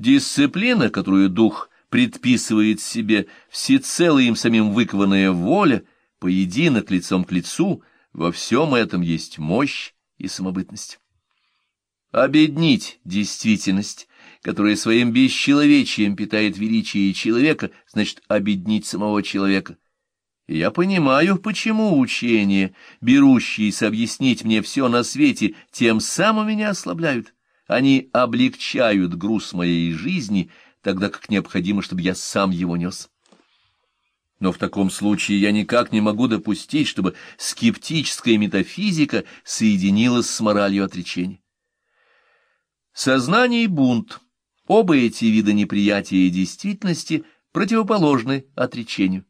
Дисциплина, которую дух предписывает себе, всецело им самим выкованная воля, поединок лицом к лицу, во всем этом есть мощь и самобытность. Обеднить действительность, которая своим бесчеловечием питает величие человека, значит обеднить самого человека. Я понимаю, почему учения, берущиеся объяснить мне все на свете, тем самым меня ослабляют. Они облегчают груз моей жизни, тогда как необходимо, чтобы я сам его нес. Но в таком случае я никак не могу допустить, чтобы скептическая метафизика соединилась с моралью отречения. Сознание и бунт — оба эти вида неприятия действительности противоположны отречению.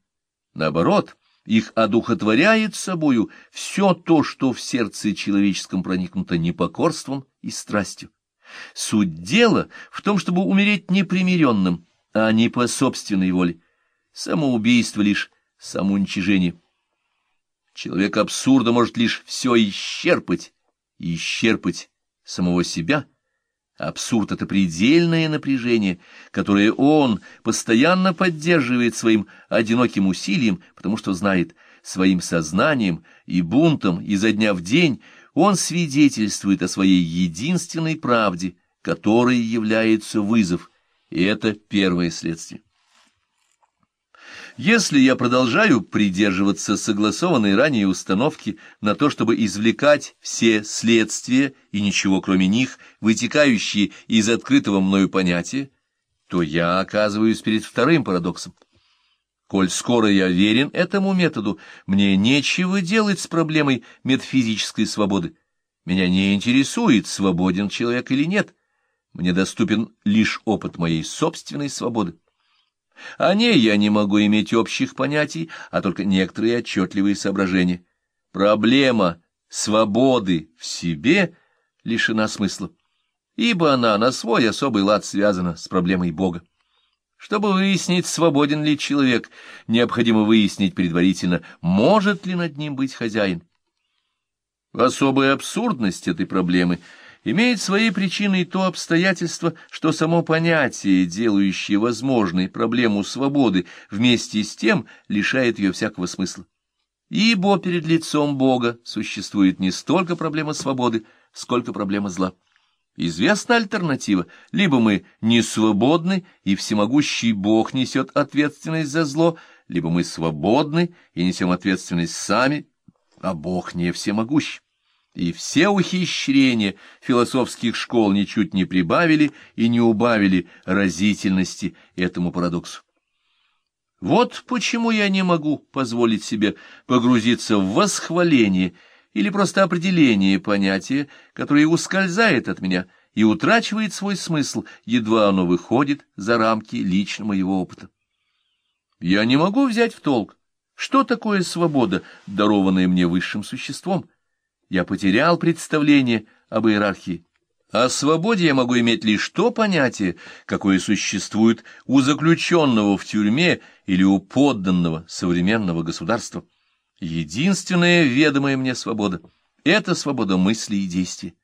Наоборот, их одухотворяет собою все то, что в сердце человеческом проникнуто непокорством и страстью. Суть дела в том, чтобы умереть непримиренным, а не по собственной воле. Самоубийство лишь самоуничижение. Человек абсурда может лишь все исчерпать, исчерпать самого себя. Абсурд — это предельное напряжение, которое он постоянно поддерживает своим одиноким усилием, потому что знает, своим сознанием и бунтом изо дня в день — он свидетельствует о своей единственной правде, которой является вызов, и это первое следствие. Если я продолжаю придерживаться согласованной ранее установки на то, чтобы извлекать все следствия и ничего кроме них, вытекающие из открытого мною понятия, то я оказываюсь перед вторым парадоксом. Коль скоро я верен этому методу, мне нечего делать с проблемой метафизической свободы. Меня не интересует, свободен человек или нет. Мне доступен лишь опыт моей собственной свободы. О ней я не могу иметь общих понятий, а только некоторые отчетливые соображения. Проблема свободы в себе лишена смысла, ибо она на свой особый лад связана с проблемой Бога. Чтобы выяснить, свободен ли человек, необходимо выяснить предварительно, может ли над ним быть хозяин. Особая абсурдность этой проблемы имеет своей причиной то обстоятельство, что само понятие, делающее возможной проблему свободы, вместе с тем лишает ее всякого смысла. Ибо перед лицом Бога существует не столько проблема свободы, сколько проблема зла. Известна альтернатива. Либо мы не свободны, и всемогущий Бог несет ответственность за зло, либо мы свободны и несем ответственность сами, а Бог не всемогущ. И все ухищрения философских школ ничуть не прибавили и не убавили разительности этому парадоксу. Вот почему я не могу позволить себе погрузиться в восхваление – или просто определение понятия, которое ускользает от меня и утрачивает свой смысл, едва оно выходит за рамки личного его опыта. Я не могу взять в толк, что такое свобода, дарованная мне высшим существом. Я потерял представление об иерархии. О свободе я могу иметь лишь то понятие, какое существует у заключенного в тюрьме или у подданного современного государства. Единственная ведомая мне свобода — это свобода мысли и действий.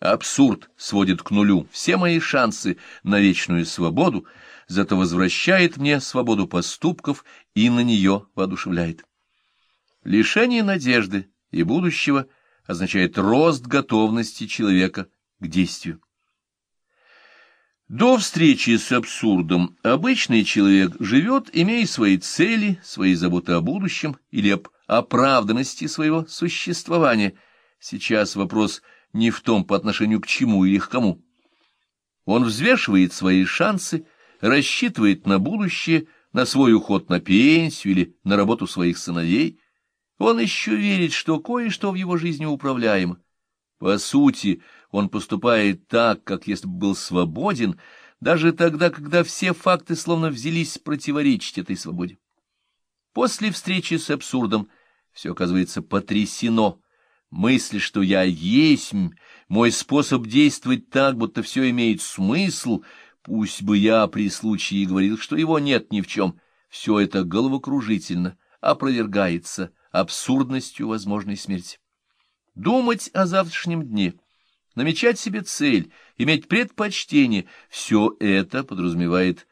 Абсурд сводит к нулю все мои шансы на вечную свободу, зато возвращает мне свободу поступков и на нее воодушевляет. Лишение надежды и будущего означает рост готовности человека к действию. До встречи с абсурдом обычный человек живет, имея свои цели, свои заботы о будущем или об оправданности своего существования. Сейчас вопрос не в том, по отношению к чему или к кому. Он взвешивает свои шансы, рассчитывает на будущее, на свой уход на пенсию или на работу своих сыновей. Он еще верит, что кое-что в его жизни управляемо. По сути, он поступает так, как если бы был свободен, даже тогда, когда все факты словно взялись противоречить этой свободе. После встречи с абсурдом все оказывается потрясено. Мысль, что я есть, мой способ действовать так, будто все имеет смысл, пусть бы я при случае говорил, что его нет ни в чем, все это головокружительно опровергается абсурдностью возможной смерти. Думать о завтрашнем дне, намечать себе цель, иметь предпочтение — все это подразумевает